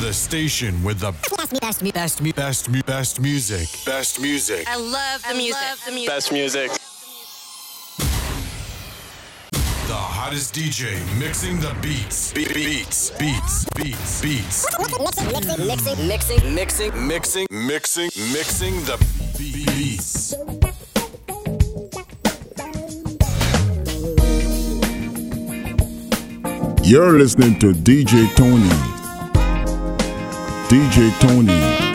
The station with the best, best, best, best, best, best music. Best music. I love the music. the music. Best music. The hottest DJ mixing the beats. Be- beats. Beats. Beats. Beats. Mixing, mixing, mixing, Mixing. Mixing. Mixing. Mixing the beats. You're listening to DJ Tony. DJ Tony.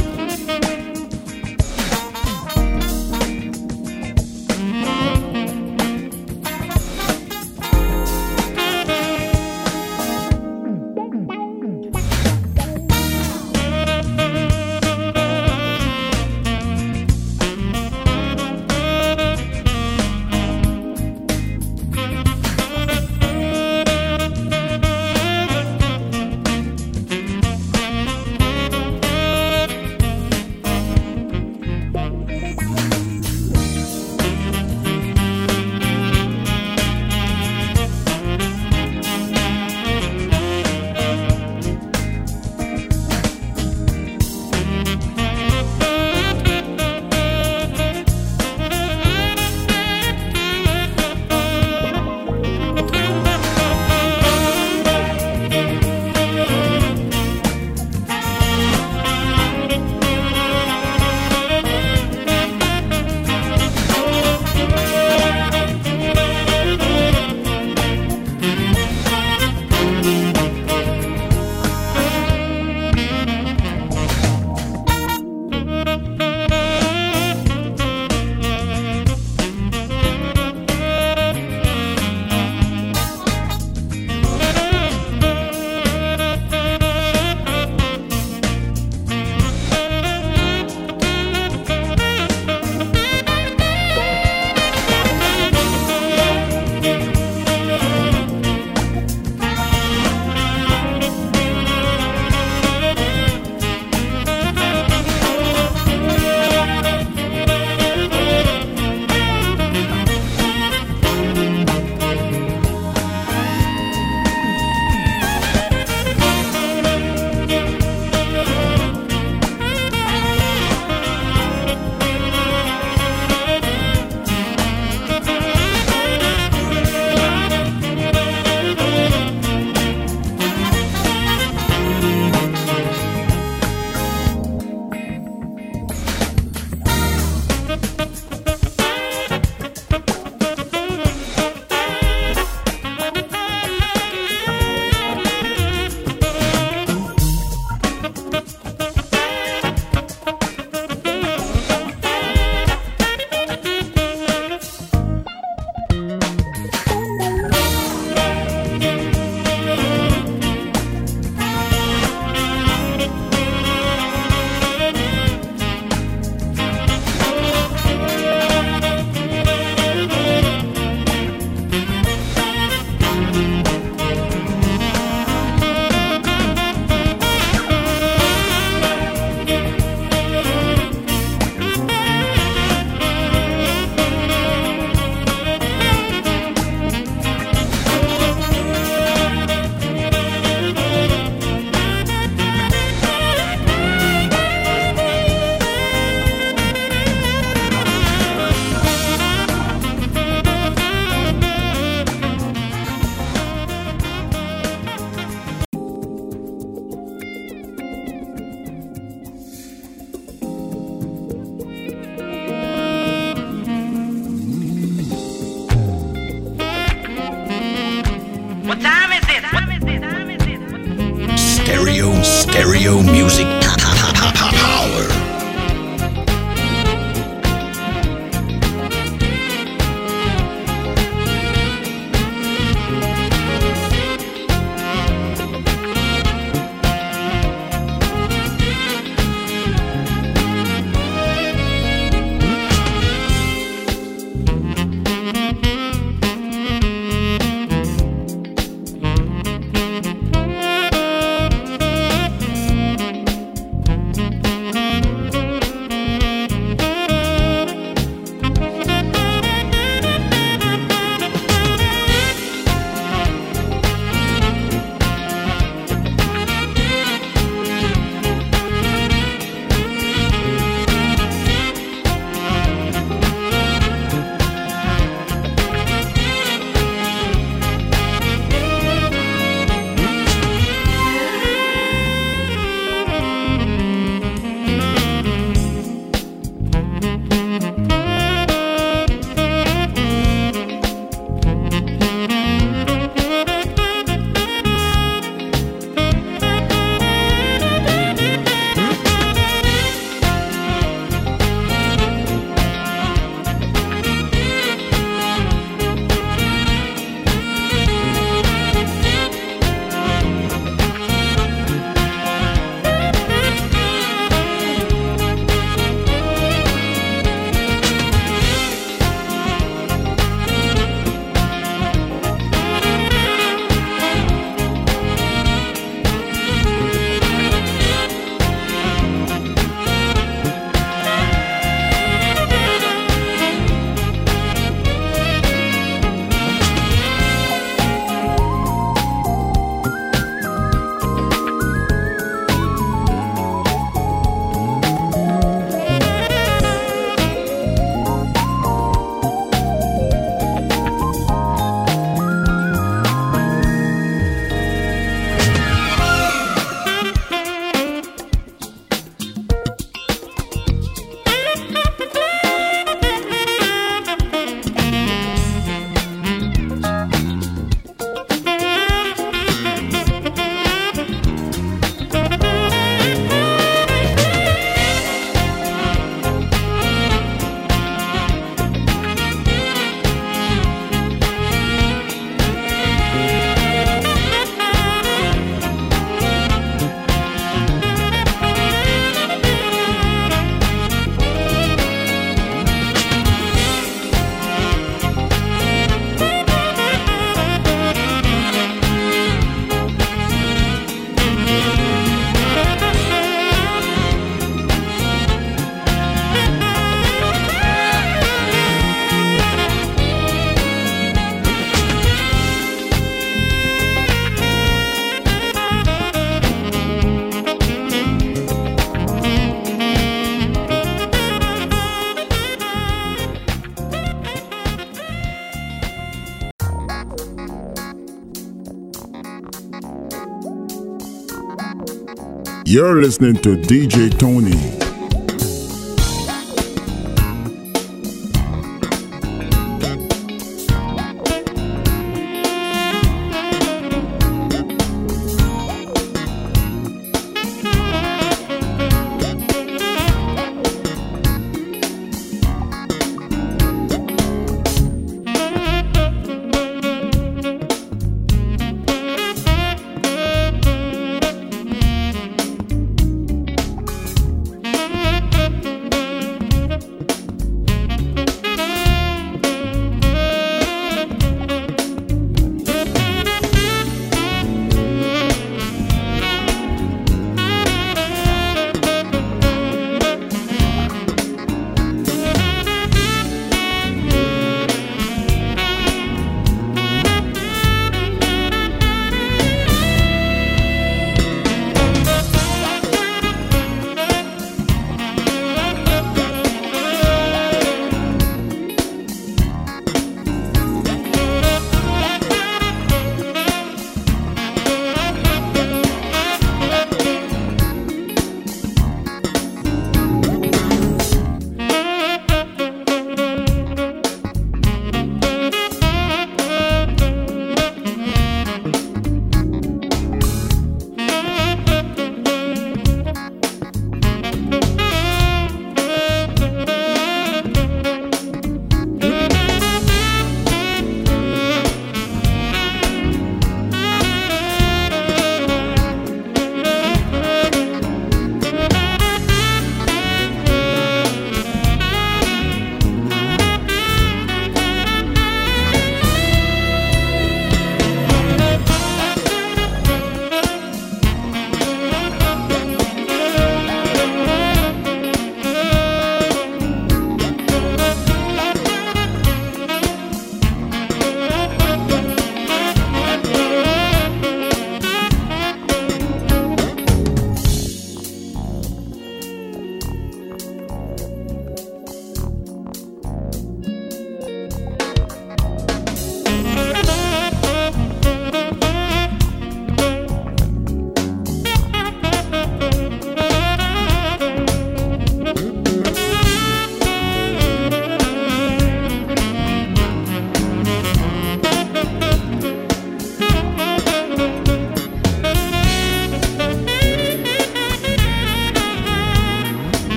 You're listening to DJ Tony.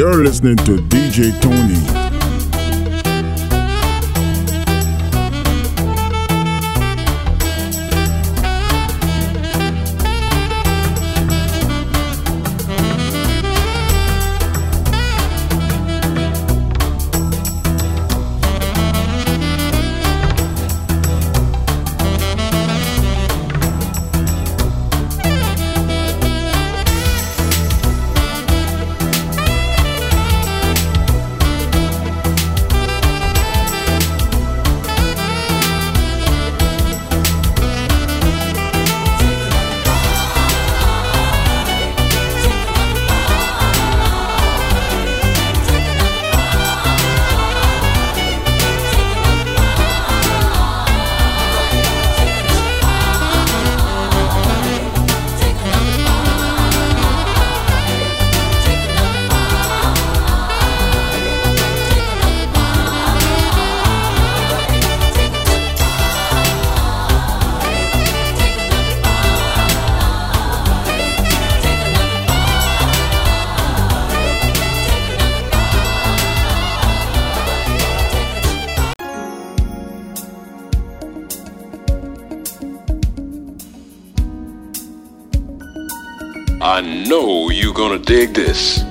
You're listening to DJ Tony. Dig this.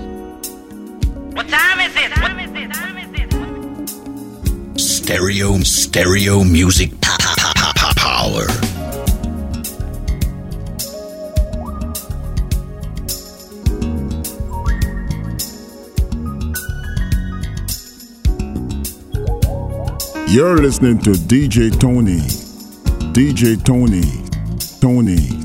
What time is it? What time is it? Time is it? Stereo, stereo music pa- pa- pa- pa- pa- power. You're listening to DJ Tony. DJ Tony. Tony.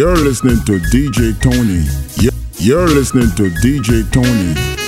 You're listening to DJ Tony. You're- listening to DJ Tony.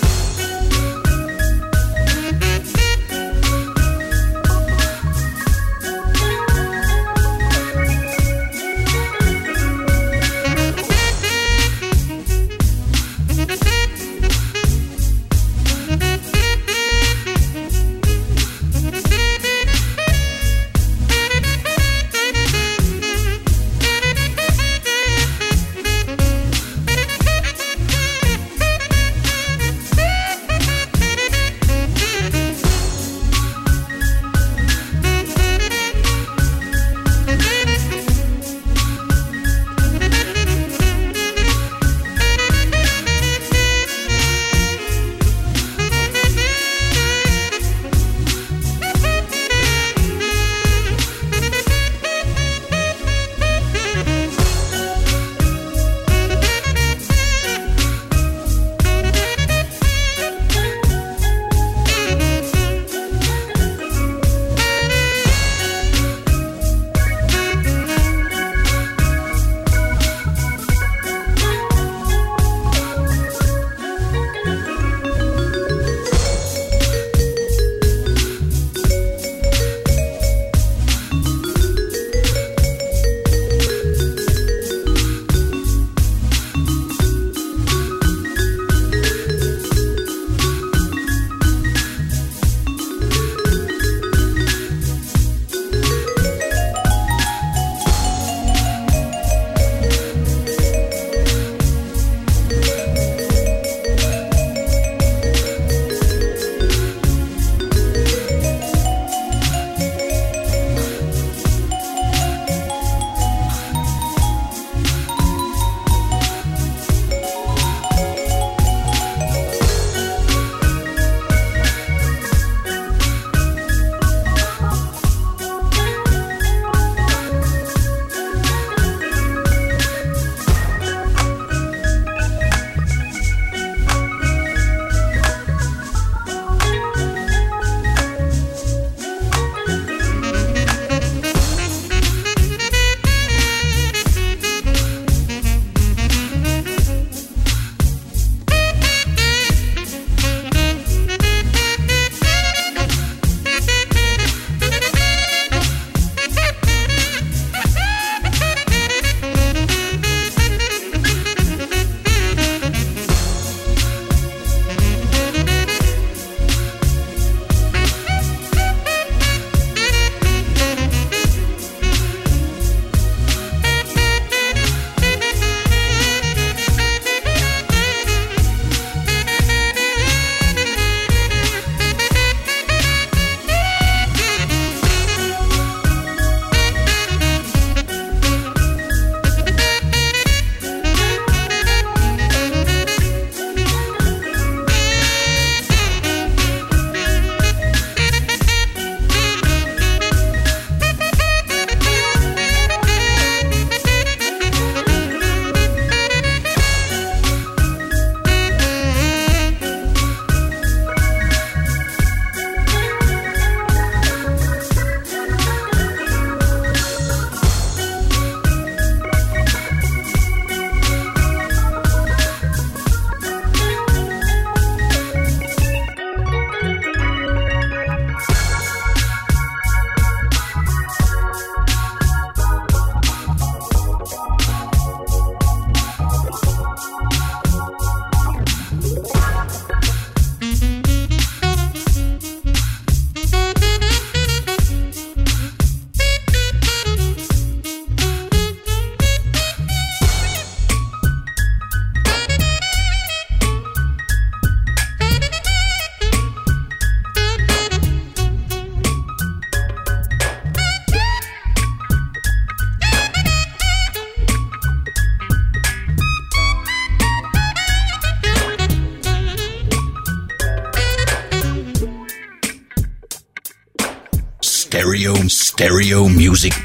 Stereo, music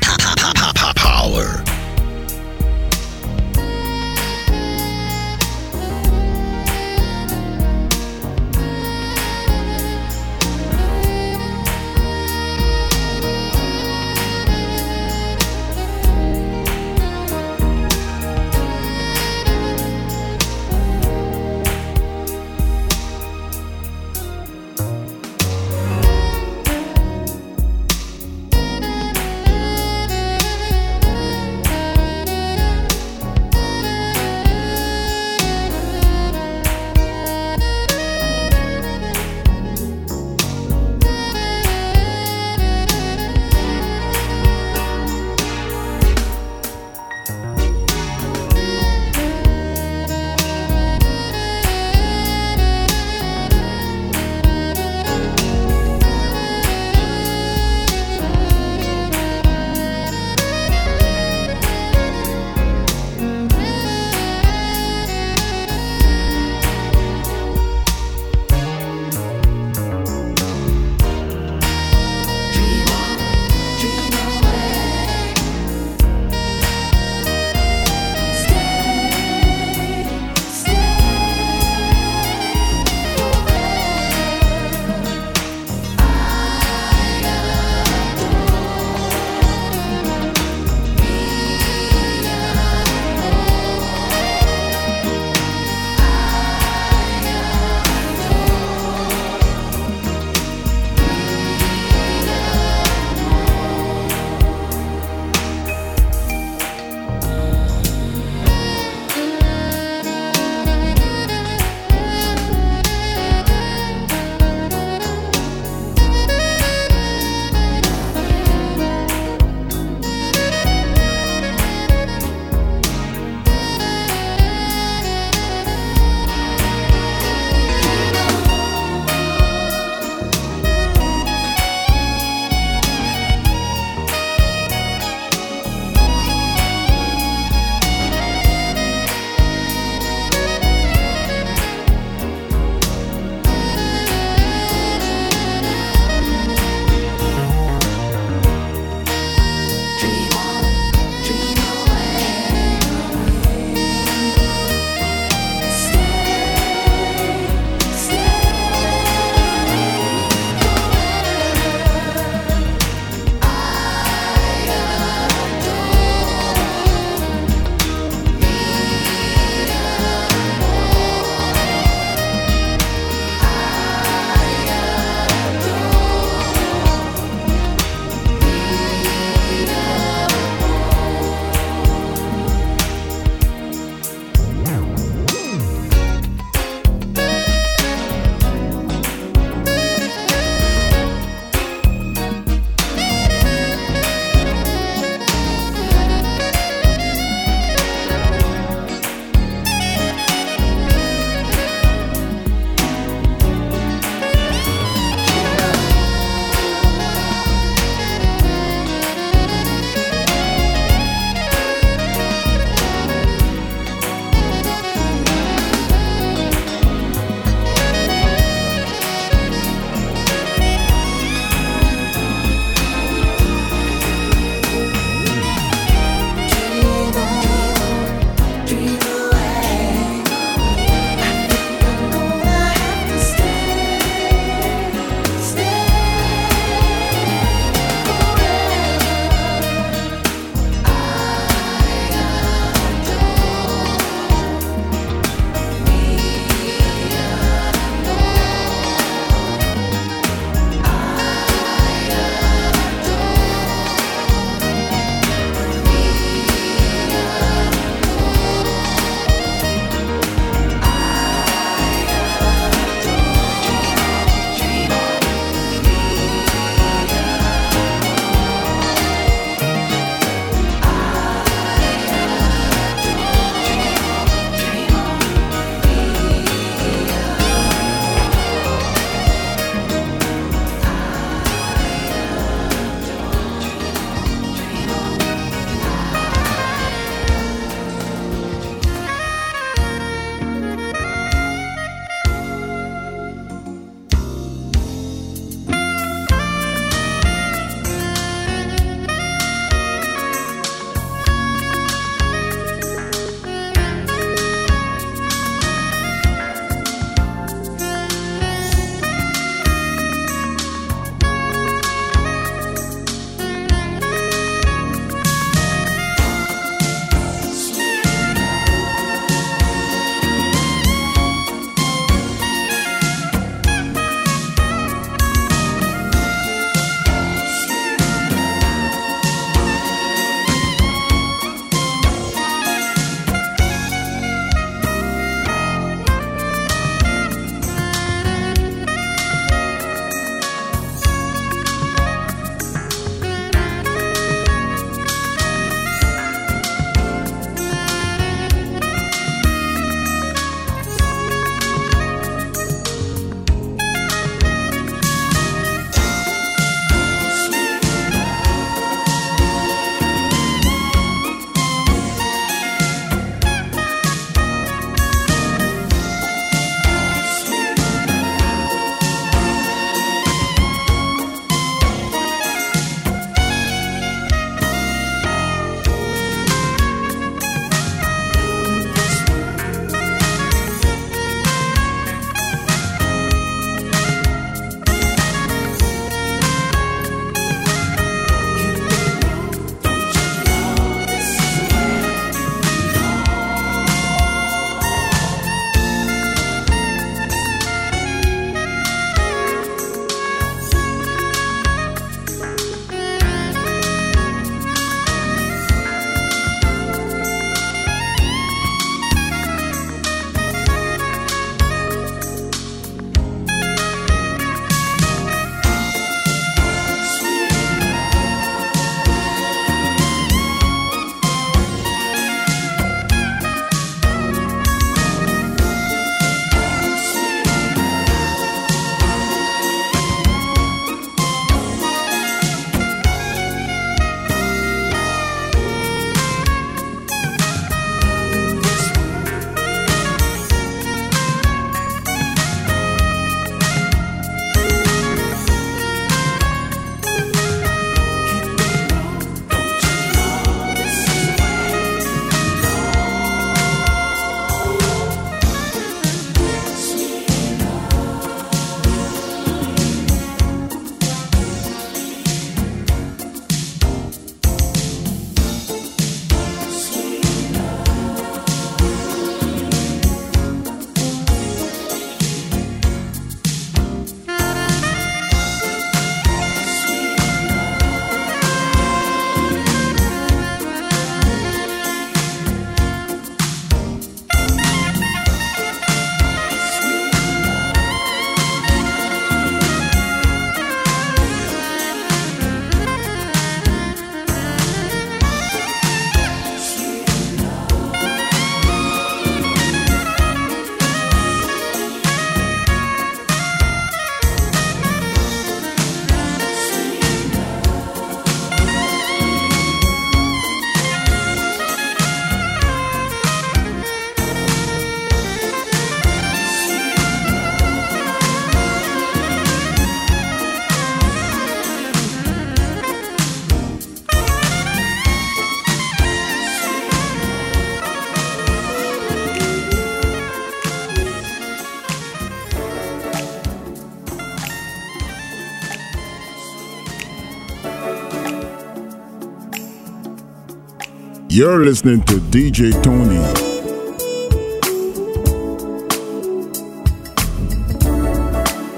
You're listening to DJ Tony.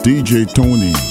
DJ Tony.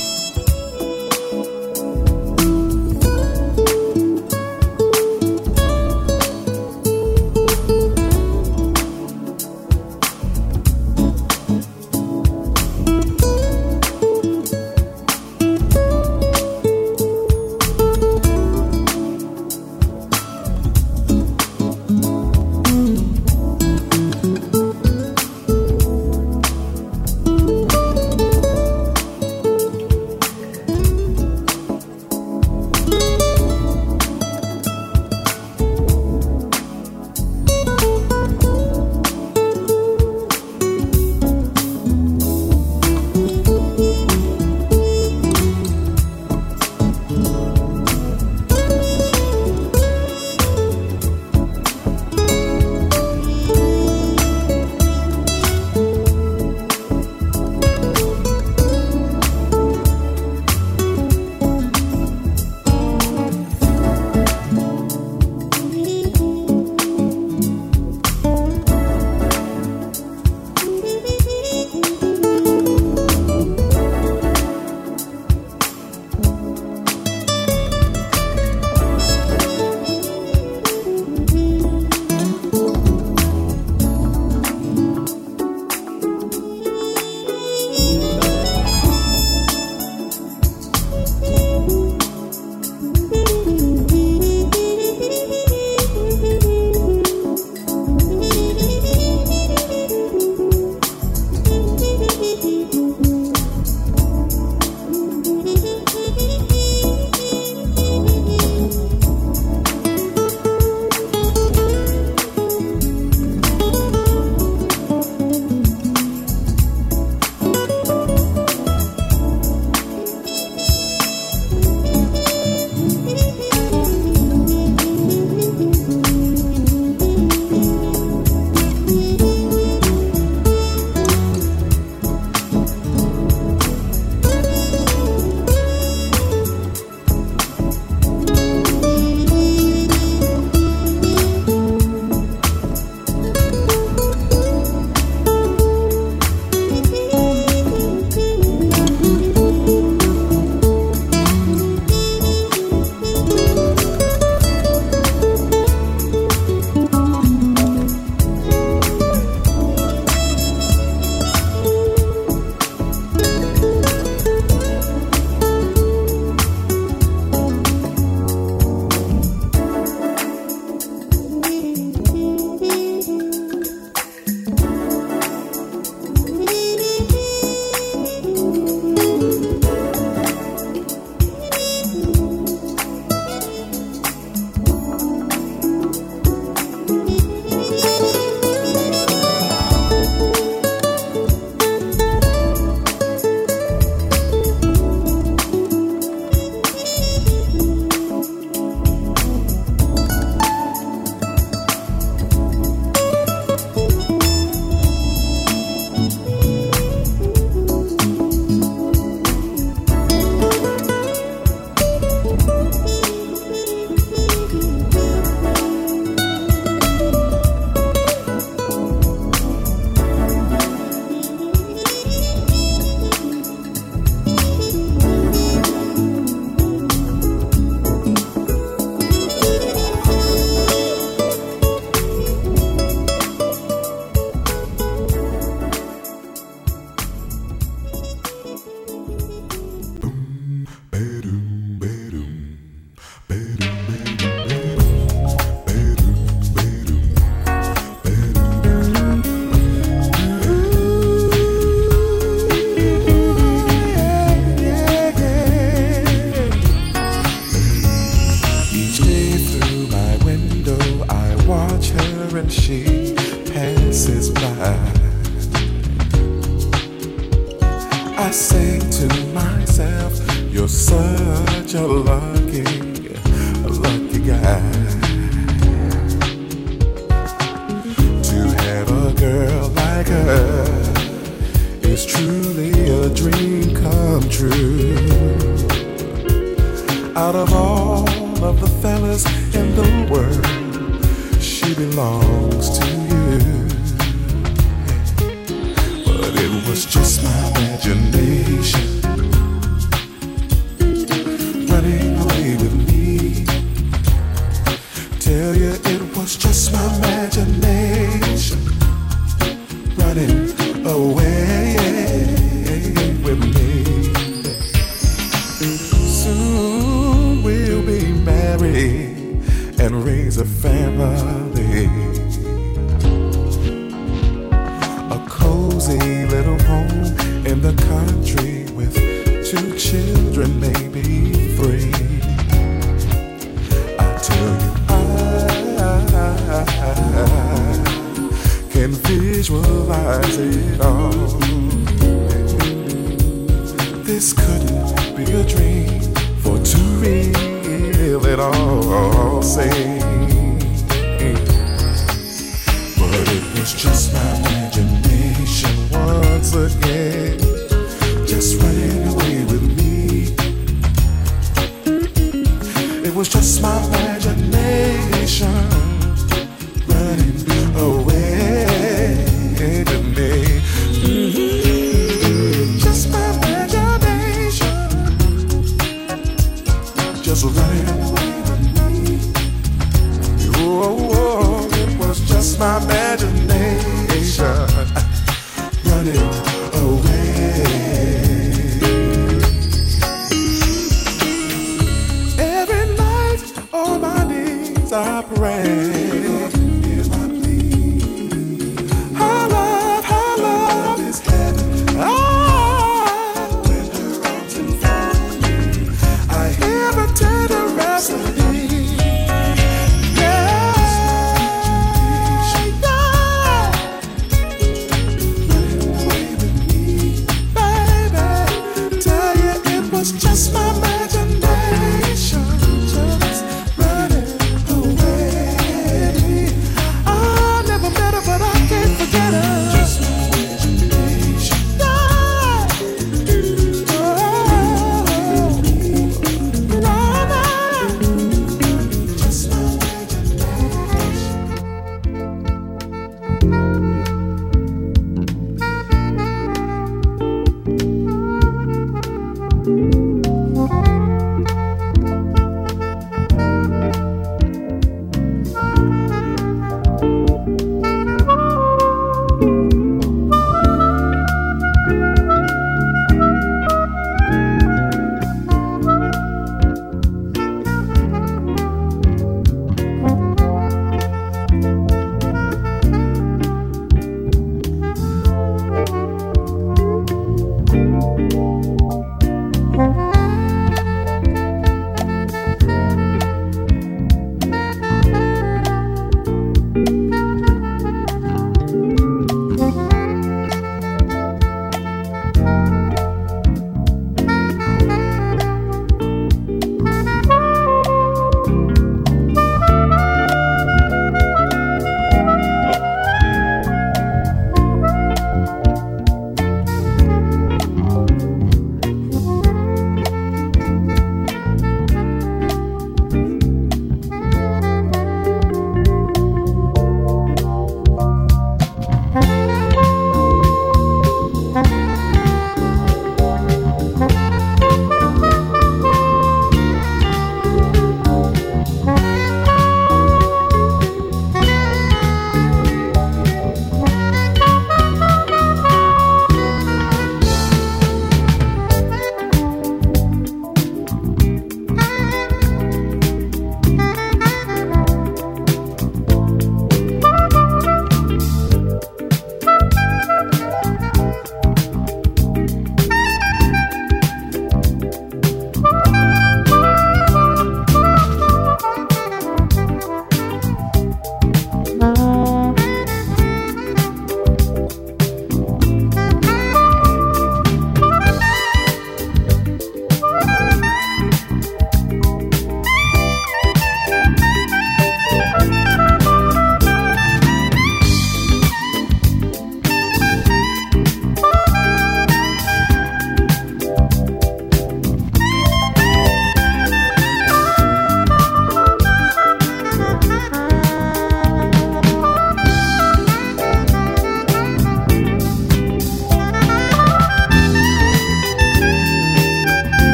Was just my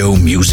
stereo music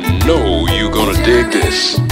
I know you're gonna dig this.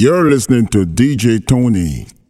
You're listening to DJ Tony